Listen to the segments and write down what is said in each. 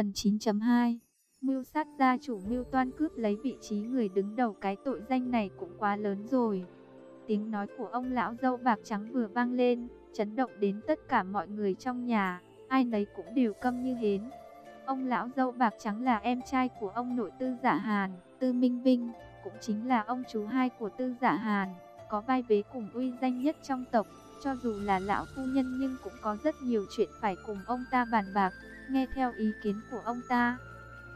Phần 9.2 Mưu sát gia chủ mưu toan cướp lấy vị trí người đứng đầu cái tội danh này cũng quá lớn rồi. Tiếng nói của ông lão dâu bạc trắng vừa vang lên, chấn động đến tất cả mọi người trong nhà, ai nấy cũng đều câm như hến. Ông lão dâu bạc trắng là em trai của ông nội tư giả Hàn, tư Minh Vinh, cũng chính là ông chú hai của tư giả Hàn, có vai vế cùng uy danh nhất trong tộc. Cho dù là lão phu nhân nhưng cũng có rất nhiều chuyện phải cùng ông ta bàn bạc, nghe theo ý kiến của ông ta.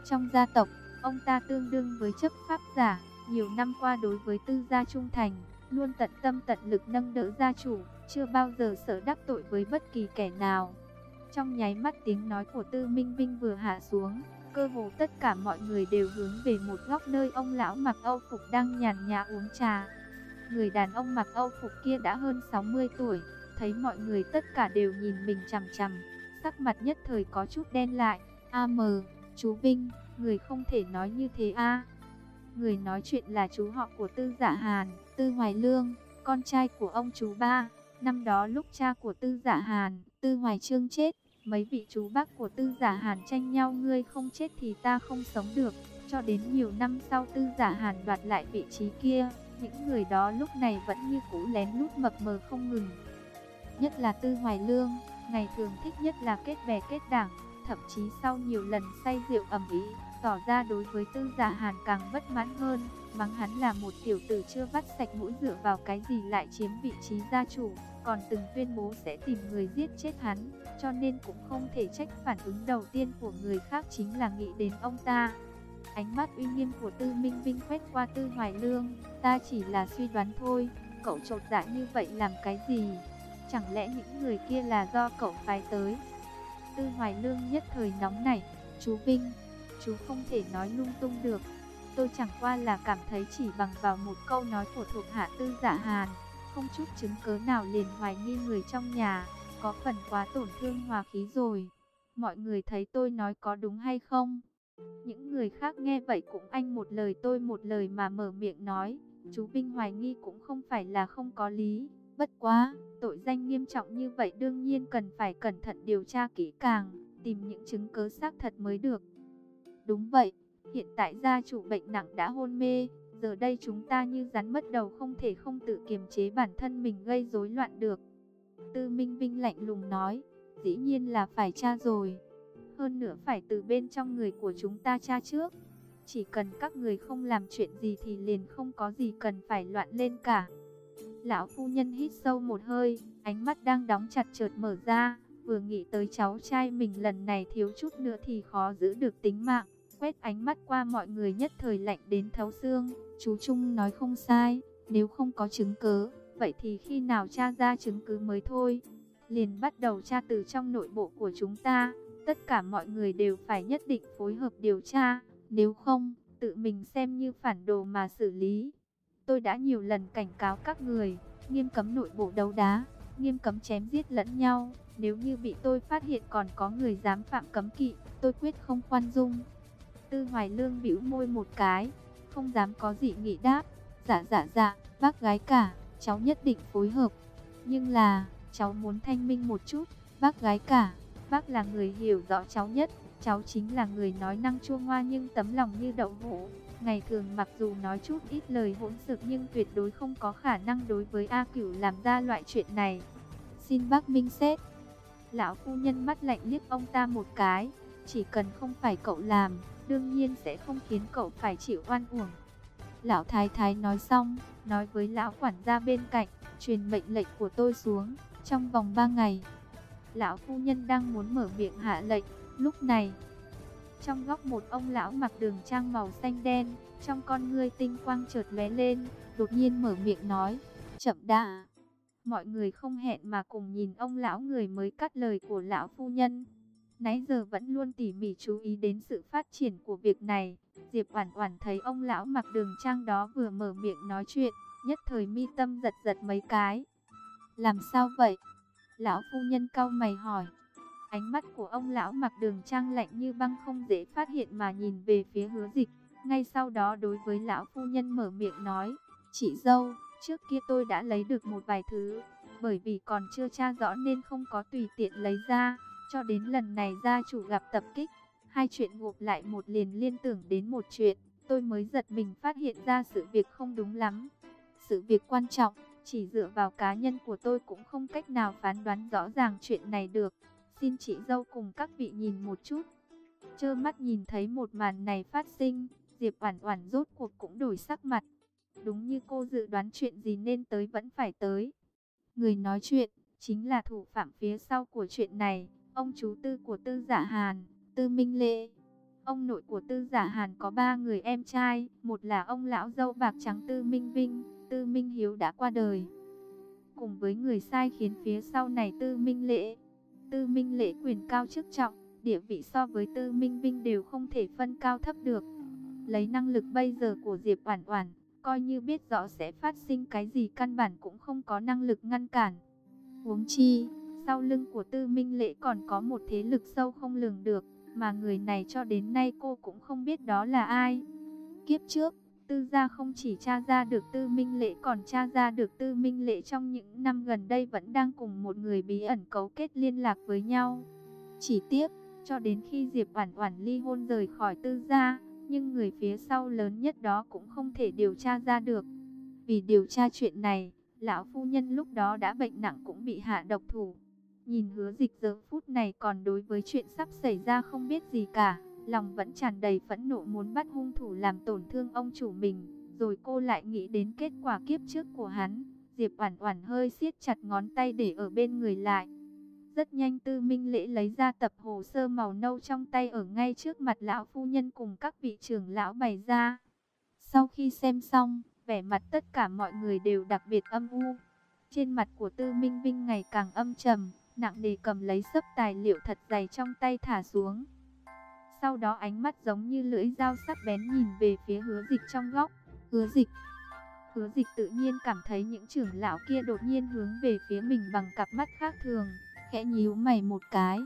Trong gia tộc, ông ta tương đương với chấp pháp giả, nhiều năm qua đối với tư gia trung thành, luôn tận tâm tận lực nâng đỡ gia chủ, chưa bao giờ sợ đắc tội với bất kỳ kẻ nào. Trong nháy mắt tiếng nói của Tư Minh Vinh vừa hạ xuống, cơ hồ tất cả mọi người đều hướng về một góc nơi ông lão mặc Âu phục đang nhàn nhã uống trà. Người đàn ông mặc Âu phục kia đã hơn 60 tuổi, thấy mọi người tất cả đều nhìn mình chằm chằm, sắc mặt nhất thời có chút đen lại. A mờ, chú Vinh, người không thể nói như thế a. Người nói chuyện là chú họ của Tư Giả Hàn, Tư Hoài Lương, con trai của ông chú ba. Năm đó lúc cha của Tư Giả Hàn, Tư Hoài Trương chết, mấy vị chú bác của Tư Giả Hàn tranh nhau ngươi không chết thì ta không sống được. Cho đến nhiều năm sau Tư Giả Hàn đoạt lại vị trí kia, những người đó lúc này vẫn như cũ lén lút mập mờ không ngừng. Nhất là Tư Hoài Lương, ngày thường thích nhất là kết bè kết đảng, thậm chí sau nhiều lần say rượu ẩm ý, tỏ ra đối với Tư Giả Hàn càng bất mãn hơn, mắng hắn là một tiểu tử chưa vắt sạch mũi dựa vào cái gì lại chiếm vị trí gia chủ, còn từng tuyên bố sẽ tìm người giết chết hắn, cho nên cũng không thể trách phản ứng đầu tiên của người khác chính là nghĩ đến ông ta. Ánh mắt uy nghiêm của Tư Minh Vinh quét qua Tư Hoài Lương, ta chỉ là suy đoán thôi, cậu trột dạ như vậy làm cái gì? Chẳng lẽ những người kia là do cậu phái tới? Tư Hoài Lương nhất thời nóng nảy, chú Vinh, chú không thể nói lung tung được. Tôi chẳng qua là cảm thấy chỉ bằng vào một câu nói của thuộc hạ Tư Giả Hàn, không chút chứng cớ nào liền hoài nghi người trong nhà, có phần quá tổn thương hòa khí rồi. Mọi người thấy tôi nói có đúng hay không? Những người khác nghe vậy cũng anh một lời tôi một lời mà mở miệng nói, chú Vinh hoài nghi cũng không phải là không có lý. Bất quá, tội danh nghiêm trọng như vậy đương nhiên cần phải cẩn thận điều tra kỹ càng, tìm những chứng cứ xác thật mới được. Đúng vậy, hiện tại gia chủ bệnh nặng đã hôn mê, giờ đây chúng ta như rắn mất đầu không thể không tự kiềm chế bản thân mình gây rối loạn được. Tư Minh Vinh lạnh lùng nói, dĩ nhiên là phải tra rồi. Hơn nữa phải từ bên trong người của chúng ta tra trước. Chỉ cần các người không làm chuyện gì thì liền không có gì cần phải loạn lên cả. Lão phu nhân hít sâu một hơi, ánh mắt đang đóng chặt chợt mở ra, vừa nghĩ tới cháu trai mình lần này thiếu chút nữa thì khó giữ được tính mạng, quét ánh mắt qua mọi người nhất thời lạnh đến thấu xương, chú Trung nói không sai, nếu không có chứng cứ, vậy thì khi nào tra ra chứng cứ mới thôi, liền bắt đầu tra từ trong nội bộ của chúng ta, tất cả mọi người đều phải nhất định phối hợp điều tra, nếu không, tự mình xem như phản đồ mà xử lý. Tôi đã nhiều lần cảnh cáo các người, nghiêm cấm nội bộ đấu đá, nghiêm cấm chém giết lẫn nhau. Nếu như bị tôi phát hiện còn có người dám phạm cấm kỵ, tôi quyết không khoan dung. Tư Hoài Lương bĩu môi một cái, không dám có gì nghị đáp. Dạ dạ dạ, bác gái cả, cháu nhất định phối hợp. Nhưng là, cháu muốn thanh minh một chút, bác gái cả, bác là người hiểu rõ cháu nhất. Cháu chính là người nói năng chua ngoa nhưng tấm lòng như đậu hũ. Ngày thường mặc dù nói chút ít lời hỗn xược nhưng tuyệt đối không có khả năng đối với A Cửu làm ra loại chuyện này. Xin bác minh xét. Lão phu nhân mắt lạnh liếc ông ta một cái. Chỉ cần không phải cậu làm, đương nhiên sẽ không khiến cậu phải chịu oan uổng. Lão thái thái nói xong, nói với lão quản gia bên cạnh, truyền mệnh lệnh của tôi xuống, trong vòng 3 ngày. Lão phu nhân đang muốn mở miệng hạ lệnh, lúc này, trong góc một ông lão mặc đường trang màu xanh đen, trong con ngươi tinh quang chợt lóe lên, đột nhiên mở miệng nói, chậm đã. Mọi người không hẹn mà cùng nhìn ông lão người mới cắt lời của lão phu nhân. Nãy giờ vẫn luôn tỉ mỉ chú ý đến sự phát triển của việc này. Diệp Oản Oản thấy ông lão mặc đường trang đó vừa mở miệng nói chuyện, nhất thời mi tâm giật giật mấy cái. Làm sao vậy? Lão phu nhân cau mày hỏi. Ánh mắt của ông lão mặc đường trang lạnh như băng không dễ phát hiện mà nhìn về phía hứa dịch. Ngay sau đó đối với lão phu nhân mở miệng nói, chị dâu, trước kia tôi đã lấy được một vài thứ, bởi vì còn chưa tra rõ nên không có tùy tiện lấy ra, cho đến lần này gia chủ gặp tập kích, Hai chuyện gộp lại một liền liên tưởng đến một chuyện, tôi mới giật mình phát hiện ra sự việc không đúng lắm. Sự việc quan trọng, chỉ dựa vào cá nhân của tôi cũng không cách nào phán đoán rõ ràng chuyện này được. Xin chị dâu cùng các vị nhìn một chút. Chơ mắt nhìn thấy một màn này phát sinh, Diệp Oản Oản rốt cuộc cũng đổi sắc mặt. Đúng như cô dự đoán chuyện gì nên tới vẫn phải tới. Người nói chuyện chính là thủ phạm phía sau của chuyện này, ông chú tư của Tư Giả Hàn, Tư Minh Lệ. Ông nội của Tư Giả Hàn có ba người em trai, một là ông lão dâu bạc trắng Tư Minh Vinh, Tư Minh Hiếu đã qua đời. Cùng với người sai khiến phía sau này Tư Minh Lệ. Tư Minh Lệ quyền cao chức trọng, địa vị so với Tư Minh Vinh đều không thể phân cao thấp được. Lấy năng lực bây giờ của Diệp Oản Oản, coi như biết rõ sẽ phát sinh cái gì căn bản cũng không có năng lực ngăn cản. Huống chi, sau lưng của Tư Minh Lệ còn có một thế lực sâu không lường được, mà người này cho đến nay cô cũng không biết đó là ai. Kiếp trước, Tư gia không chỉ tra ra được Tư Minh Lệ còn tra ra được Tư Minh Lệ trong những năm gần đây vẫn đang cùng một người bí ẩn cấu kết liên lạc với nhau. Chỉ tiếc, cho đến khi Diệp Oản Oản ly hôn rời khỏi Tư gia, nhưng người phía sau lớn nhất đó cũng không thể điều tra ra được. Vì điều tra chuyện này, lão phu nhân lúc đó đã bệnh nặng cũng bị hạ độc thủ. Nhìn hứa dịch giờ phút này còn đối với chuyện sắp xảy ra không biết gì cả, lòng vẫn tràn đầy phẫn nộ muốn bắt hung thủ làm tổn thương ông chủ mình. Rồi cô lại nghĩ đến kết quả kiếp trước của hắn, Diệp Oản Oản hơi siết chặt ngón tay để ở bên người lại. Rất nhanh Tư Minh Lễ lấy ra tập hồ sơ màu nâu trong tay ở ngay trước mặt lão phu nhân cùng các vị trưởng lão bày ra. Sau khi xem xong, vẻ mặt tất cả mọi người đều đặc biệt âm u. Trên mặt của Tư Minh Vinh ngày càng âm trầm, nặng nề cầm lấy sấp tài liệu thật dày trong tay thả xuống. Sau đó ánh mắt giống như lưỡi dao sắc bén nhìn về phía hứa dịch trong góc. Hứa dịch. Hứa dịch tự nhiên cảm thấy những trưởng lão kia đột nhiên hướng về phía mình bằng cặp mắt khác thường khẽ nhíu mày một cái,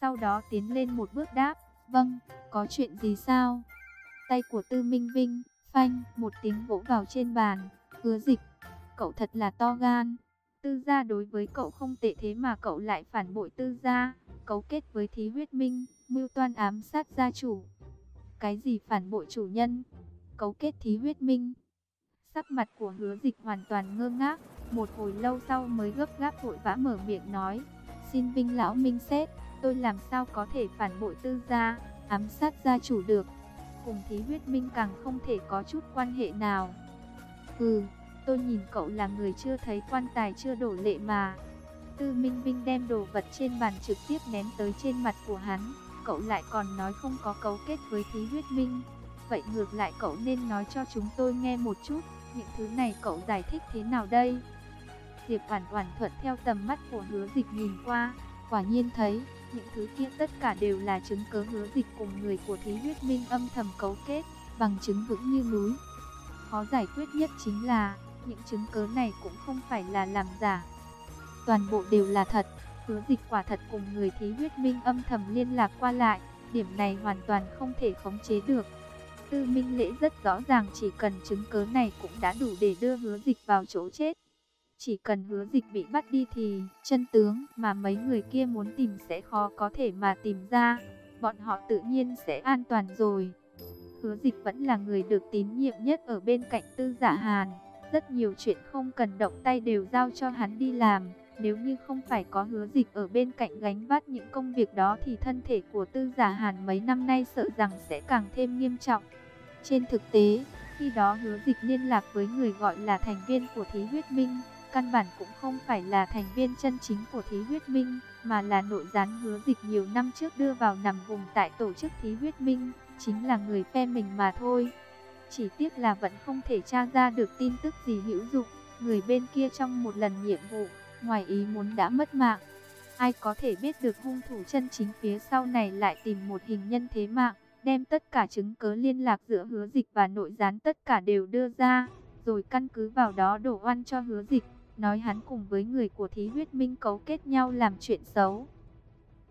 sau đó tiến lên một bước đáp, vâng, có chuyện gì sao? Tay của Tư Minh Vinh, phanh, một tiếng vỗ vào trên bàn, hứa dịch, cậu thật là to gan. Tư gia đối với cậu không tệ thế mà cậu lại phản bội tư gia, cấu kết với thí huyết minh, mưu toan ám sát gia chủ. Cái gì phản bội chủ nhân? Cấu kết thí huyết minh. Sắc mặt của hứa dịch hoàn toàn ngơ ngác, một hồi lâu sau mới gấp gáp vội vã mở miệng nói, Xin Vinh Lão Minh xét, tôi làm sao có thể phản bội tư gia, ám sát gia chủ được. Cùng thí huyết minh càng không thể có chút quan hệ nào. Hừ, tôi nhìn cậu là người chưa thấy quan tài chưa đổ lệ mà. Tư Minh Vinh đem đồ vật trên bàn trực tiếp ném tới trên mặt của hắn. Cậu lại còn nói không có cấu kết với thí huyết minh. Vậy ngược lại cậu nên nói cho chúng tôi nghe một chút, những thứ này cậu giải thích thế nào đây? Diệp Oản Oản thuận theo tầm mắt của Hứa Dịch nhìn qua, quả nhiên thấy những thứ kia tất cả đều là chứng cứ Hứa Dịch cùng người của Thí Huyết Minh âm thầm cấu kết, bằng chứng vững như núi. Khó giải quyết nhất chính là những chứng cứ này cũng không phải là làm giả, toàn bộ đều là thật. Hứa Dịch quả thật cùng người Thí Huyết Minh âm thầm liên lạc qua lại, điểm này hoàn toàn không thể khống chế được. Tư Minh Lễ rất rõ ràng chỉ cần chứng cứ này cũng đã đủ để đưa Hứa Dịch vào chỗ chết. Chỉ cần hứa dịch bị bắt đi thì chân tướng mà mấy người kia muốn tìm sẽ khó có thể mà tìm ra. Bọn họ tự nhiên sẽ an toàn rồi. Hứa dịch vẫn là người được tín nhiệm nhất ở bên cạnh tư giả hàn. Rất nhiều chuyện không cần động tay đều giao cho hắn đi làm. Nếu như không phải có hứa dịch ở bên cạnh gánh vác những công việc đó thì thân thể của tư giả hàn mấy năm nay sợ rằng sẽ càng thêm nghiêm trọng. Trên thực tế, khi đó hứa dịch liên lạc với người gọi là thành viên của Thí Huyết Minh, căn bản cũng không phải là thành viên chân chính của Thí Huyết Minh, mà là nội gián hứa dịch nhiều năm trước đưa vào nằm vùng tại tổ chức Thí Huyết Minh, chính là người phe mình mà thôi. Chỉ tiếc là vẫn không thể tra ra được tin tức gì hữu dụng, người bên kia trong một lần nhiệm vụ, ngoài ý muốn đã mất mạng. Ai có thể biết được hung thủ chân chính phía sau này lại tìm một hình nhân thế mạng, đem tất cả chứng cứ liên lạc giữa hứa dịch và nội gián tất cả đều đưa ra, rồi căn cứ vào đó đổ oan cho hứa dịch nói hắn cùng với người của thí huyết minh cấu kết nhau làm chuyện xấu.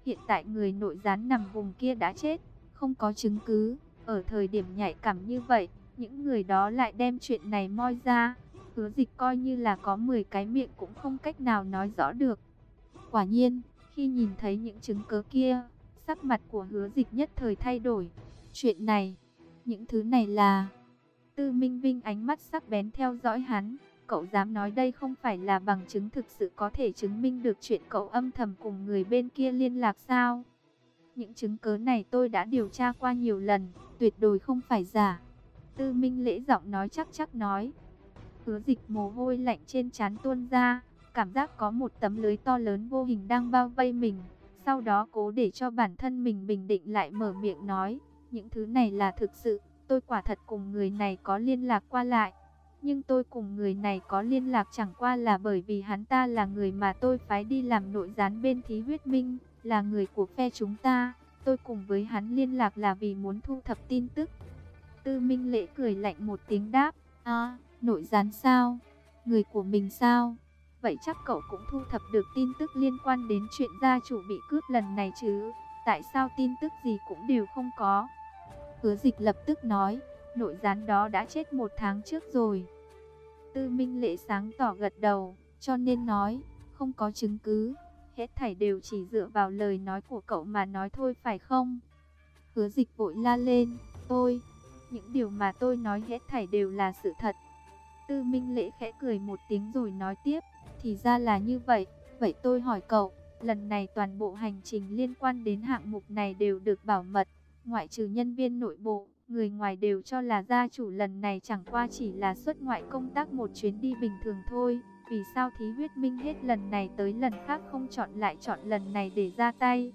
Hiện tại người nội gián nằm vùng kia đã chết, không có chứng cứ, ở thời điểm nhạy cảm như vậy, những người đó lại đem chuyện này moi ra, hứa dịch coi như là có 10 cái miệng cũng không cách nào nói rõ được. Quả nhiên, khi nhìn thấy những chứng cứ kia, Sắc mặt của hứa dịch nhất thời thay đổi. Chuyện này, những thứ này là... Tư Minh Vinh ánh mắt sắc bén theo dõi hắn. Cậu dám nói đây không phải là bằng chứng thực sự có thể chứng minh được chuyện cậu âm thầm cùng người bên kia liên lạc sao? Những chứng cứ này tôi đã điều tra qua nhiều lần, tuyệt đối không phải giả. Tư Minh lễ giọng nói chắc chắc nói. Hứa dịch mồ hôi lạnh trên trán tuôn ra, cảm giác có một tấm lưới to lớn vô hình đang bao vây mình. Sau đó cố để cho bản thân mình bình định lại mở miệng nói, những thứ này là thực sự, tôi quả thật cùng người này có liên lạc qua lại. Nhưng tôi cùng người này có liên lạc chẳng qua là bởi vì hắn ta là người mà tôi phái đi làm nội gián bên thí huyết minh, là người của phe chúng ta. Tôi cùng với hắn liên lạc là vì muốn thu thập tin tức. Tư Minh Lễ cười lạnh một tiếng đáp, "A, nội gián sao? Người của mình sao? Vậy chắc cậu cũng thu thập được tin tức liên quan đến chuyện gia chủ bị cướp lần này chứ? Tại sao tin tức gì cũng đều không có? Hứa dịch lập tức nói, nội gián đó đã chết một tháng trước rồi. Tư Minh Lệ sáng tỏ gật đầu, cho nên nói, không có chứng cứ. Hết thảy đều chỉ dựa vào lời nói của cậu mà nói thôi phải không? Hứa dịch vội la lên, tôi, những điều mà tôi nói hết thảy đều là sự thật. Tư Minh Lễ khẽ cười một tiếng rồi nói tiếp, thì ra là như vậy, vậy tôi hỏi cậu, lần này toàn bộ hành trình liên quan đến hạng mục này đều được bảo mật, ngoại trừ nhân viên nội bộ, người ngoài đều cho là gia chủ lần này chẳng qua chỉ là xuất ngoại công tác một chuyến đi bình thường thôi. Vì sao thí huyết minh hết lần này tới lần khác không chọn lại chọn lần này để ra tay?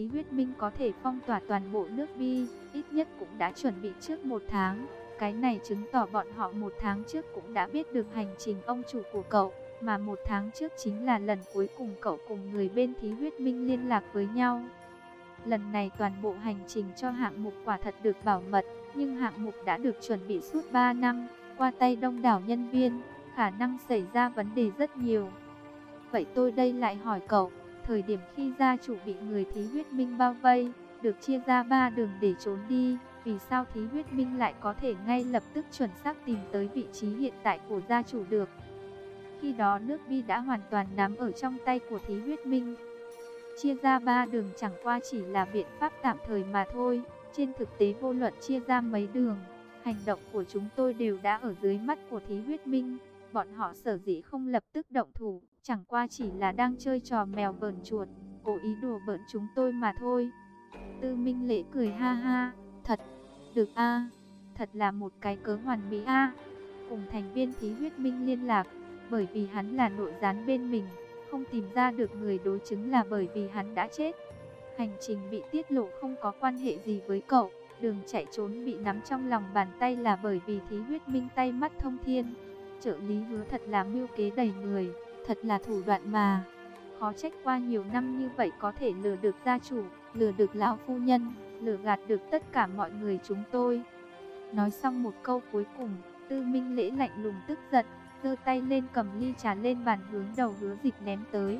Thí huyết minh có thể phong tỏa toàn bộ nước bi, ít nhất cũng đã chuẩn bị trước một tháng. Cái này chứng tỏ bọn họ một tháng trước cũng đã biết được hành trình ông chủ của cậu, mà một tháng trước chính là lần cuối cùng cậu cùng người bên thí huyết minh liên lạc với nhau. Lần này toàn bộ hành trình cho hạng mục quả thật được bảo mật, nhưng hạng mục đã được chuẩn bị suốt 3 năm, qua tay đông đảo nhân viên, khả năng xảy ra vấn đề rất nhiều. Vậy tôi đây lại hỏi cậu, thời điểm khi gia chủ bị người thí huyết minh bao vây, được chia ra ba đường để trốn đi, vì sao thí huyết minh lại có thể ngay lập tức chuẩn xác tìm tới vị trí hiện tại của gia chủ được? Khi đó nước bi đã hoàn toàn nắm ở trong tay của thí huyết minh. Chia ra ba đường chẳng qua chỉ là biện pháp tạm thời mà thôi, trên thực tế vô luận chia ra mấy đường, hành động của chúng tôi đều đã ở dưới mắt của thí huyết minh. Bọn họ sở dĩ không lập tức động thủ, chẳng qua chỉ là đang chơi trò mèo vờn chuột, cố ý đùa bỡn chúng tôi mà thôi. Tư Minh Lễ cười ha ha, thật, được a thật là một cái cớ hoàn mỹ a Cùng thành viên thí huyết minh liên lạc, bởi vì hắn là nội gián bên mình, không tìm ra được người đối chứng là bởi vì hắn đã chết. Hành trình bị tiết lộ không có quan hệ gì với cậu, đường chạy trốn bị nắm trong lòng bàn tay là bởi vì thí huyết minh tay mắt thông thiên. Trợ lý hứa thật là mưu kế đầy người, thật là thủ đoạn mà. Khó trách qua nhiều năm như vậy có thể lừa được gia chủ, lừa được lão phu nhân, lừa gạt được tất cả mọi người chúng tôi. Nói xong một câu cuối cùng, tư minh lễ lạnh lùng tức giận, giơ tay lên cầm ly trà lên bàn hướng đầu hứa dịch ném tới.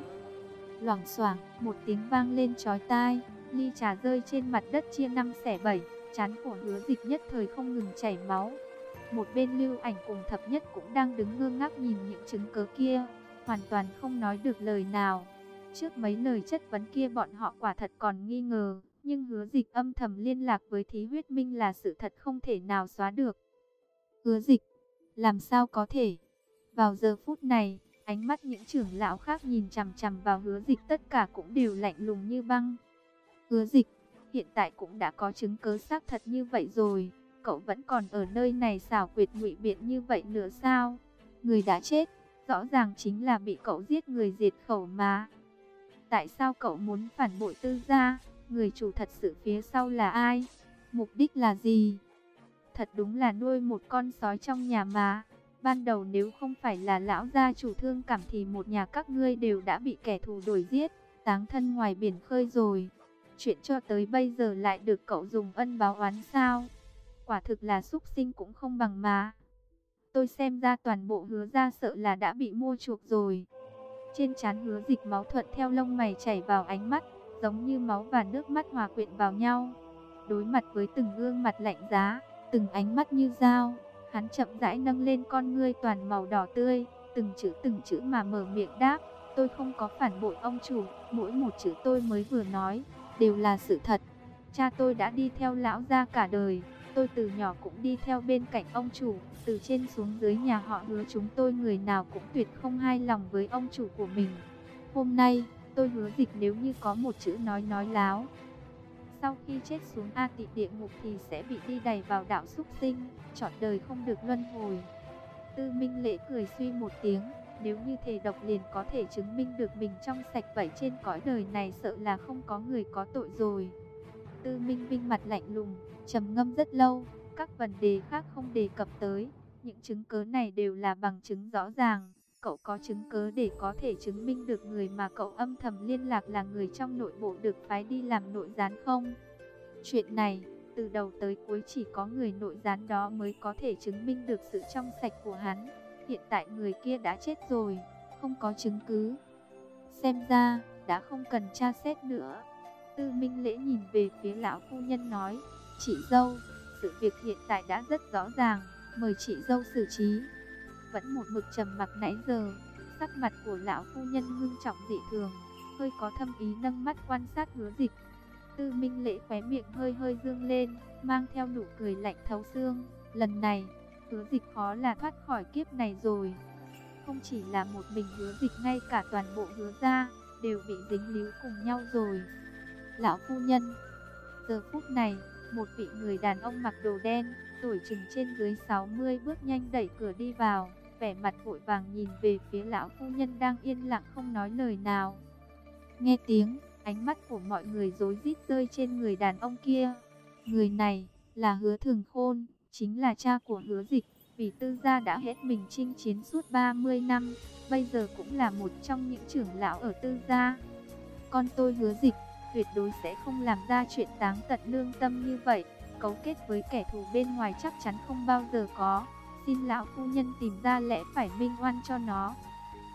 Loảng xoảng, một tiếng vang lên chói tai, ly trà rơi trên mặt đất chia năm xẻ bảy, chán của hứa dịch nhất thời không ngừng chảy máu. Một bên lưu ảnh cùng thập nhất cũng đang đứng ngơ ngác nhìn những chứng cớ kia, hoàn toàn không nói được lời nào. Trước mấy lời chất vấn kia bọn họ quả thật còn nghi ngờ, nhưng hứa dịch âm thầm liên lạc với thí huyết minh là sự thật không thể nào xóa được. Hứa dịch, làm sao có thể? Vào giờ phút này, ánh mắt những trưởng lão khác nhìn chằm chằm vào hứa dịch tất cả cũng đều lạnh lùng như băng. Hứa dịch, hiện tại cũng đã có chứng cớ xác thật như vậy rồi cậu vẫn còn ở nơi này xảo quyệt ngụy biện như vậy nữa sao? Người đã chết, rõ ràng chính là bị cậu giết người diệt khẩu mà. Tại sao cậu muốn phản bội tư gia? Người chủ thật sự phía sau là ai? Mục đích là gì? Thật đúng là nuôi một con sói trong nhà mà. Ban đầu nếu không phải là lão gia chủ thương cảm thì một nhà các ngươi đều đã bị kẻ thù đuổi giết, táng thân ngoài biển khơi rồi. Chuyện cho tới bây giờ lại được cậu dùng ân báo oán sao? quả thực là xúc sinh cũng không bằng mà. Tôi xem ra toàn bộ hứa ra sợ là đã bị mua chuộc rồi. Trên trán hứa dịch máu thuận theo lông mày chảy vào ánh mắt, giống như máu và nước mắt hòa quyện vào nhau. Đối mặt với từng gương mặt lạnh giá, từng ánh mắt như dao, hắn chậm rãi nâng lên con ngươi toàn màu đỏ tươi, từng chữ từng chữ mà mở miệng đáp, tôi không có phản bội ông chủ, mỗi một chữ tôi mới vừa nói, đều là sự thật. Cha tôi đã đi theo lão gia cả đời, tôi từ nhỏ cũng đi theo bên cạnh ông chủ, từ trên xuống dưới nhà họ hứa chúng tôi người nào cũng tuyệt không hài lòng với ông chủ của mình. Hôm nay, tôi hứa dịch nếu như có một chữ nói nói láo. Sau khi chết xuống A tị địa ngục thì sẽ bị đi đầy vào đạo súc sinh, chọn đời không được luân hồi. Tư Minh Lễ cười suy một tiếng, nếu như thể độc liền có thể chứng minh được mình trong sạch vậy trên cõi đời này sợ là không có người có tội rồi. Tư Minh Vinh mặt lạnh lùng, trầm ngâm rất lâu, các vấn đề khác không đề cập tới, những chứng cớ này đều là bằng chứng rõ ràng. Cậu có chứng cớ để có thể chứng minh được người mà cậu âm thầm liên lạc là người trong nội bộ được phái đi làm nội gián không? Chuyện này, từ đầu tới cuối chỉ có người nội gián đó mới có thể chứng minh được sự trong sạch của hắn. Hiện tại người kia đã chết rồi, không có chứng cứ. Xem ra, đã không cần tra xét nữa. Tư Minh Lễ nhìn về phía lão phu nhân nói, chị dâu, sự việc hiện tại đã rất rõ ràng, mời chị dâu xử trí. Vẫn một mực trầm mặc nãy giờ, sắc mặt của lão phu nhân ngưng trọng dị thường, hơi có thâm ý nâng mắt quan sát hứa dịch. Tư Minh Lễ khóe miệng hơi hơi dương lên, mang theo nụ cười lạnh thấu xương. Lần này, hứa dịch khó là thoát khỏi kiếp này rồi. Không chỉ là một mình hứa dịch ngay cả toàn bộ hứa gia đều bị dính líu cùng nhau rồi. Lão phu nhân, giờ phút này, một vị người đàn ông mặc đồ đen, tuổi chừng trên dưới 60 bước nhanh đẩy cửa đi vào, vẻ mặt vội vàng nhìn về phía lão phu nhân đang yên lặng không nói lời nào. Nghe tiếng, ánh mắt của mọi người rối rít rơi trên người đàn ông kia. Người này là Hứa Thường Khôn, chính là cha của Hứa Dịch, vì tư gia đã hết mình chinh chiến suốt 30 năm, bây giờ cũng là một trong những trưởng lão ở tư gia. Con tôi Hứa Dịch tuyệt đối sẽ không làm ra chuyện táng tận lương tâm như vậy. Cấu kết với kẻ thù bên ngoài chắc chắn không bao giờ có. Xin lão phu nhân tìm ra lẽ phải minh oan cho nó.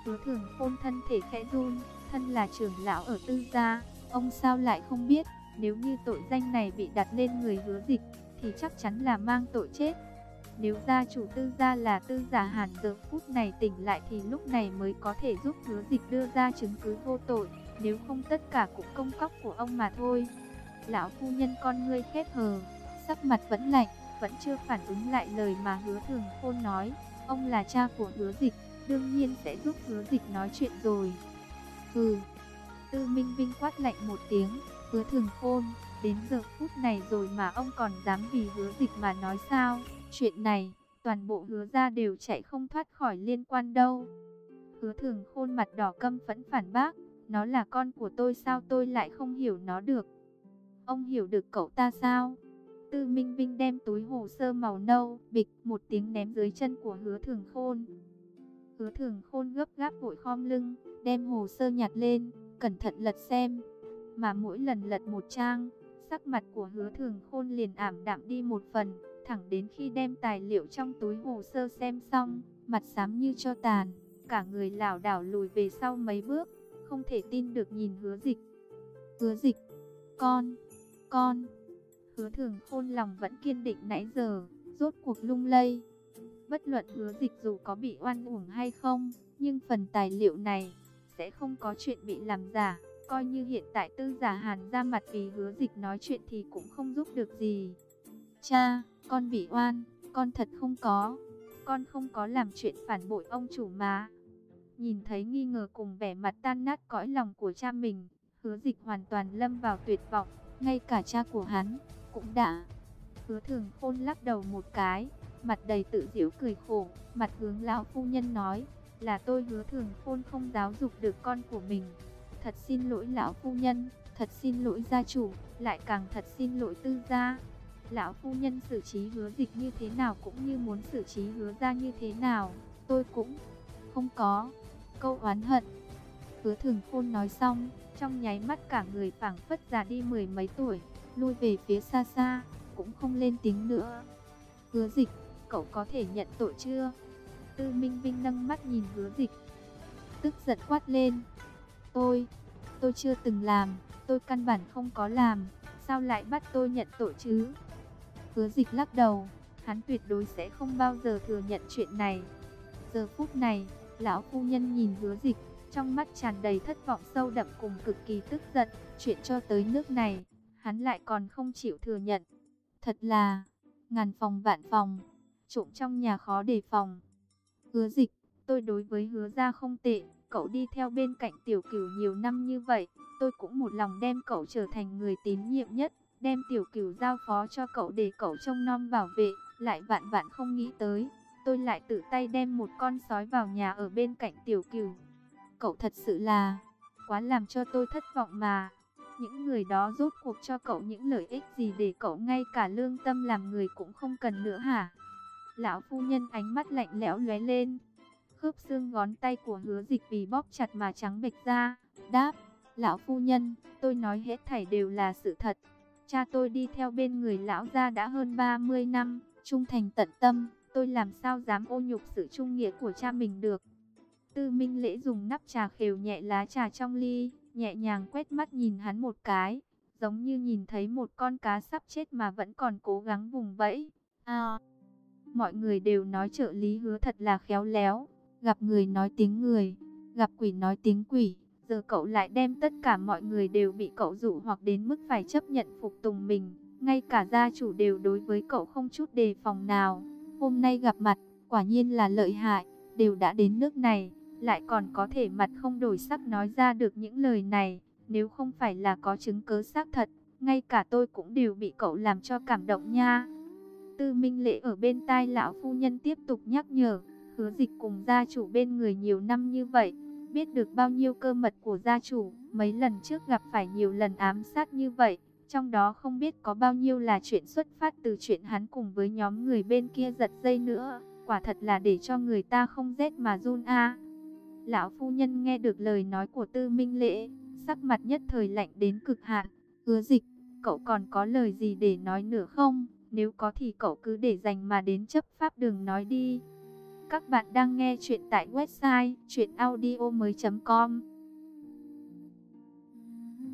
Hứa thường khôn thân thể khẽ run, thân là trưởng lão ở tư gia. Ông sao lại không biết, nếu như tội danh này bị đặt lên người hứa dịch, thì chắc chắn là mang tội chết. Nếu gia chủ tư gia là tư giả hàn giờ phút này tỉnh lại thì lúc này mới có thể giúp hứa dịch đưa ra chứng cứ vô tội nếu không tất cả cũng công cóc của ông mà thôi. Lão phu nhân con ngươi khép hờ, sắc mặt vẫn lạnh, vẫn chưa phản ứng lại lời mà hứa thường khôn nói. Ông là cha của hứa dịch, đương nhiên sẽ giúp hứa dịch nói chuyện rồi. Hừ, tư minh vinh quát lạnh một tiếng, hứa thường khôn, đến giờ phút này rồi mà ông còn dám vì hứa dịch mà nói sao, chuyện này, toàn bộ hứa ra đều chạy không thoát khỏi liên quan đâu. Hứa thường khôn mặt đỏ căm phẫn phản bác, nó là con của tôi sao tôi lại không hiểu nó được? Ông hiểu được cậu ta sao? Tư Minh Vinh đem túi hồ sơ màu nâu, bịch một tiếng ném dưới chân của hứa thường khôn. Hứa thường khôn gấp gáp vội khom lưng, đem hồ sơ nhặt lên, cẩn thận lật xem. Mà mỗi lần lật một trang, sắc mặt của hứa thường khôn liền ảm đạm đi một phần, thẳng đến khi đem tài liệu trong túi hồ sơ xem xong, mặt xám như cho tàn, cả người lảo đảo lùi về sau mấy bước không thể tin được nhìn hứa dịch. Hứa dịch, con, con, hứa thường khôn lòng vẫn kiên định nãy giờ, rốt cuộc lung lay. Bất luận hứa dịch dù có bị oan uổng hay không, nhưng phần tài liệu này sẽ không có chuyện bị làm giả. Coi như hiện tại tư giả hàn ra mặt vì hứa dịch nói chuyện thì cũng không giúp được gì. Cha, con bị oan, con thật không có. Con không có làm chuyện phản bội ông chủ mà. Nhìn thấy nghi ngờ cùng vẻ mặt tan nát cõi lòng của cha mình, hứa dịch hoàn toàn lâm vào tuyệt vọng, ngay cả cha của hắn, cũng đã. Hứa thường khôn lắc đầu một cái, mặt đầy tự giễu cười khổ, mặt hướng lão phu nhân nói, là tôi hứa thường khôn không giáo dục được con của mình. Thật xin lỗi lão phu nhân, thật xin lỗi gia chủ, lại càng thật xin lỗi tư gia. Lão phu nhân xử trí hứa dịch như thế nào cũng như muốn xử trí hứa ra như thế nào, tôi cũng không có câu oán hận. Hứa thường khôn nói xong, trong nháy mắt cả người phảng phất già đi mười mấy tuổi, lui về phía xa xa, cũng không lên tiếng nữa. Hứa dịch, cậu có thể nhận tội chưa? Tư Minh Vinh nâng mắt nhìn hứa dịch. Tức giận quát lên. Tôi, tôi chưa từng làm, tôi căn bản không có làm, sao lại bắt tôi nhận tội chứ? Hứa dịch lắc đầu, hắn tuyệt đối sẽ không bao giờ thừa nhận chuyện này. Giờ phút này, Lão phu nhân nhìn hứa dịch, trong mắt tràn đầy thất vọng sâu đậm cùng cực kỳ tức giận, chuyện cho tới nước này, hắn lại còn không chịu thừa nhận. Thật là, ngàn phòng vạn phòng, trộm trong nhà khó đề phòng. Hứa dịch, tôi đối với hứa ra không tệ, cậu đi theo bên cạnh tiểu cửu nhiều năm như vậy, tôi cũng một lòng đem cậu trở thành người tín nhiệm nhất, đem tiểu cửu giao phó cho cậu để cậu trông nom bảo vệ, lại vạn vạn không nghĩ tới, tôi lại tự tay đem một con sói vào nhà ở bên cạnh tiểu cửu. Cậu thật sự là quá làm cho tôi thất vọng mà. Những người đó rốt cuộc cho cậu những lợi ích gì để cậu ngay cả lương tâm làm người cũng không cần nữa hả? Lão phu nhân ánh mắt lạnh lẽo lóe lên. Khớp xương ngón tay của hứa dịch vì bóp chặt mà trắng bệch ra. Đáp, lão phu nhân, tôi nói hết thảy đều là sự thật. Cha tôi đi theo bên người lão gia đã hơn 30 năm, trung thành tận tâm, tôi làm sao dám ô nhục sự trung nghĩa của cha mình được. Tư Minh Lễ dùng nắp trà khều nhẹ lá trà trong ly, nhẹ nhàng quét mắt nhìn hắn một cái, giống như nhìn thấy một con cá sắp chết mà vẫn còn cố gắng vùng vẫy. À, mọi người đều nói trợ lý hứa thật là khéo léo, gặp người nói tiếng người, gặp quỷ nói tiếng quỷ. Giờ cậu lại đem tất cả mọi người đều bị cậu dụ hoặc đến mức phải chấp nhận phục tùng mình. Ngay cả gia chủ đều đối với cậu không chút đề phòng nào. Hôm nay gặp mặt, quả nhiên là lợi hại, đều đã đến nước này, lại còn có thể mặt không đổi sắc nói ra được những lời này. Nếu không phải là có chứng cứ xác thật, ngay cả tôi cũng đều bị cậu làm cho cảm động nha. Tư Minh Lễ ở bên tai lão phu nhân tiếp tục nhắc nhở, hứa dịch cùng gia chủ bên người nhiều năm như vậy, biết được bao nhiêu cơ mật của gia chủ, mấy lần trước gặp phải nhiều lần ám sát như vậy, trong đó không biết có bao nhiêu là chuyện xuất phát từ chuyện hắn cùng với nhóm người bên kia giật dây nữa, quả thật là để cho người ta không rét mà run a. Lão phu nhân nghe được lời nói của Tư Minh Lễ, sắc mặt nhất thời lạnh đến cực hạn, hứa dịch, cậu còn có lời gì để nói nữa không? Nếu có thì cậu cứ để dành mà đến chấp pháp đường nói đi. Các bạn đang nghe chuyện tại website chuyenaudio.com